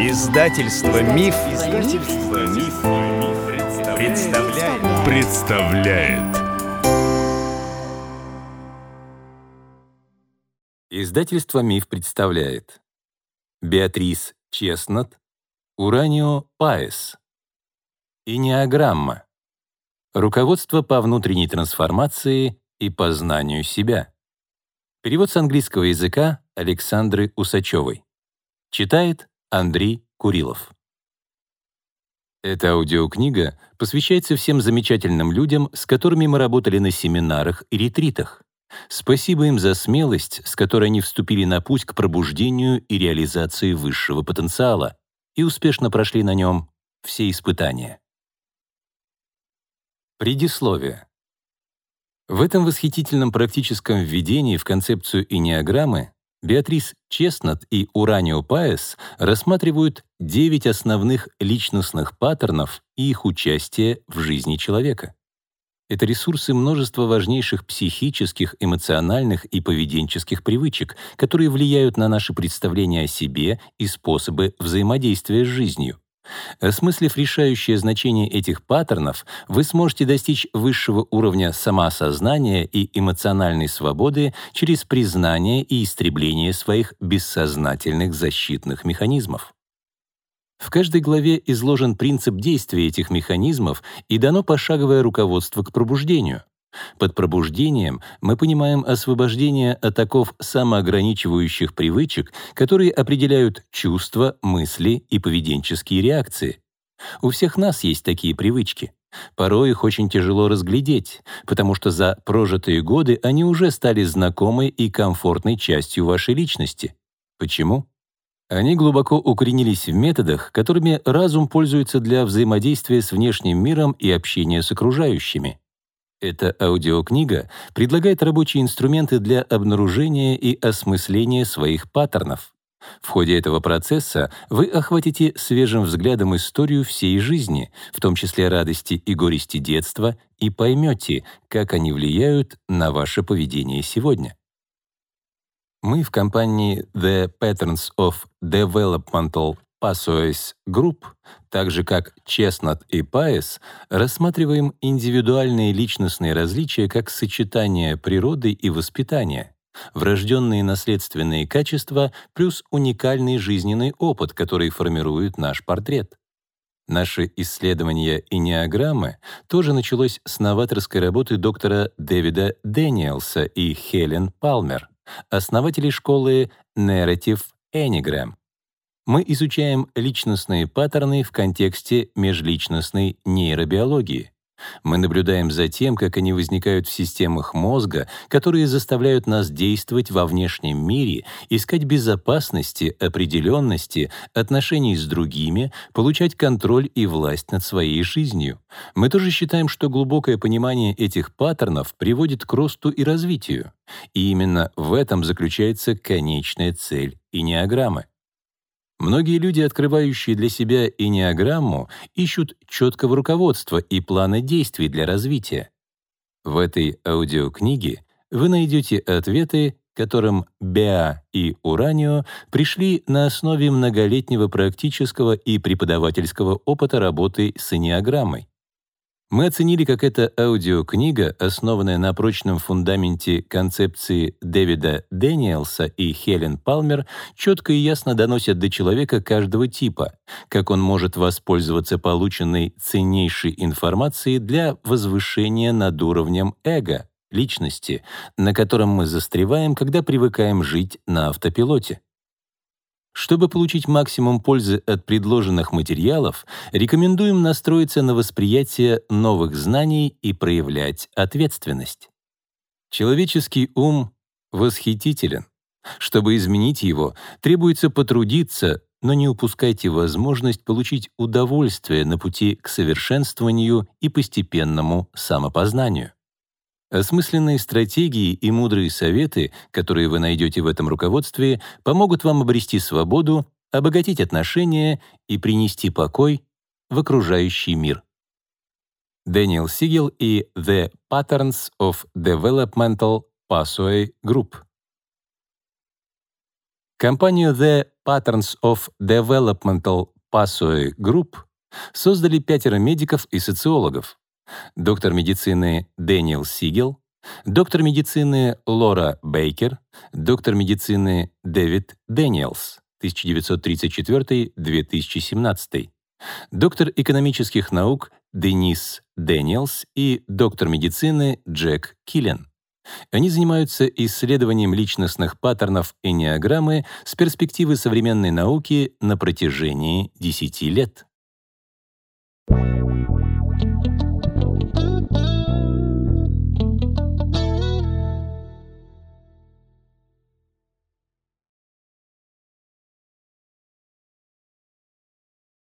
Издательство Миф, Издательство Миф, представляет. представляет. Издательство Миф представляет. Беатрис Честнот, Уранио Паэс. Инеограмма. Руководство по внутренней трансформации и познанию себя. Перевод с английского языка Александры Усачевой. Читает Андрей Курилов. Эта аудиокнига посвящается всем замечательным людям, с которыми мы работали на семинарах и ретритах. Спасибо им за смелость, с которой они вступили на путь к пробуждению и реализации высшего потенциала и успешно прошли на нем все испытания. Предисловие. В этом восхитительном практическом введении в концепцию инеограммы Беатрис Честнот и Уранио Паес рассматривают девять основных личностных паттернов и их участие в жизни человека. Это ресурсы множества важнейших психических, эмоциональных и поведенческих привычек, которые влияют на наши представления о себе и способы взаимодействия с жизнью. Осмыслив решающее значение этих паттернов, вы сможете достичь высшего уровня самоосознания и эмоциональной свободы через признание и истребление своих бессознательных защитных механизмов. В каждой главе изложен принцип действия этих механизмов и дано пошаговое руководство к пробуждению. Под пробуждением мы понимаем освобождение от оков самоограничивающих привычек, которые определяют чувства, мысли и поведенческие реакции. У всех нас есть такие привычки. Порой их очень тяжело разглядеть, потому что за прожитые годы они уже стали знакомой и комфортной частью вашей личности. Почему? Они глубоко укоренились в методах, которыми разум пользуется для взаимодействия с внешним миром и общения с окружающими. Эта аудиокнига предлагает рабочие инструменты для обнаружения и осмысления своих паттернов. В ходе этого процесса вы охватите свежим взглядом историю всей жизни, в том числе радости и горести детства, и поймете, как они влияют на ваше поведение сегодня. Мы в компании The Patterns of Developmental Pathways Group, так же как Chestnut и Paes, рассматриваем индивидуальные личностные различия как сочетание природы и воспитания, врожденные наследственные качества плюс уникальный жизненный опыт, который формирует наш портрет. Наше исследование инеограммы тоже началось с новаторской работы доктора Дэвида Дэниелса и Хелен Палмер, основателей школы Narrative Enneagram, мы изучаем личностные паттерны в контексте межличностной нейробиологии. Мы наблюдаем за тем, как они возникают в системах мозга, которые заставляют нас действовать во внешнем мире, искать безопасности, определенности, отношений с другими, получать контроль и власть над своей жизнью. Мы тоже считаем, что глубокое понимание этих паттернов приводит к росту и развитию. И именно в этом заключается конечная цель инеограммы. Многие люди, открывающие для себя инеограмму, ищут четкого руководства и плана действий для развития. В этой аудиокниге вы найдете ответы, которым Беа и Уранио пришли на основе многолетнего практического и преподавательского опыта работы с инеограммой. Мы оценили, как эта аудиокнига, основанная на прочном фундаменте концепции Дэвида Дэниелса и Хелен Палмер, четко и ясно доносит до человека каждого типа, как он может воспользоваться полученной ценнейшей информацией для возвышения над уровнем эго, личности, на котором мы застреваем, когда привыкаем жить на автопилоте. Чтобы получить максимум пользы от предложенных материалов, рекомендуем настроиться на восприятие новых знаний и проявлять ответственность. Человеческий ум восхитителен. Чтобы изменить его, требуется потрудиться, но не упускайте возможность получить удовольствие на пути к совершенствованию и постепенному самопознанию. Осмысленные стратегии и мудрые советы, которые вы найдете в этом руководстве, помогут вам обрести свободу, обогатить отношения и принести покой в окружающий мир. Дэниел Сигел и The Patterns of Developmental Pathway Group. Компанию The Patterns of Developmental Pathway Group создали пятеро медиков и социологов. Доктор медицины Дэниел Сигел, доктор медицины Лора Бейкер, доктор медицины Дэвид Дэниелс, 1934-2017, доктор экономических наук Денис Дэниелс и доктор медицины Джек Киллен. Они занимаются исследованием личностных паттернов энеограммы с перспективы современной науки на протяжении 10 лет. Thank you.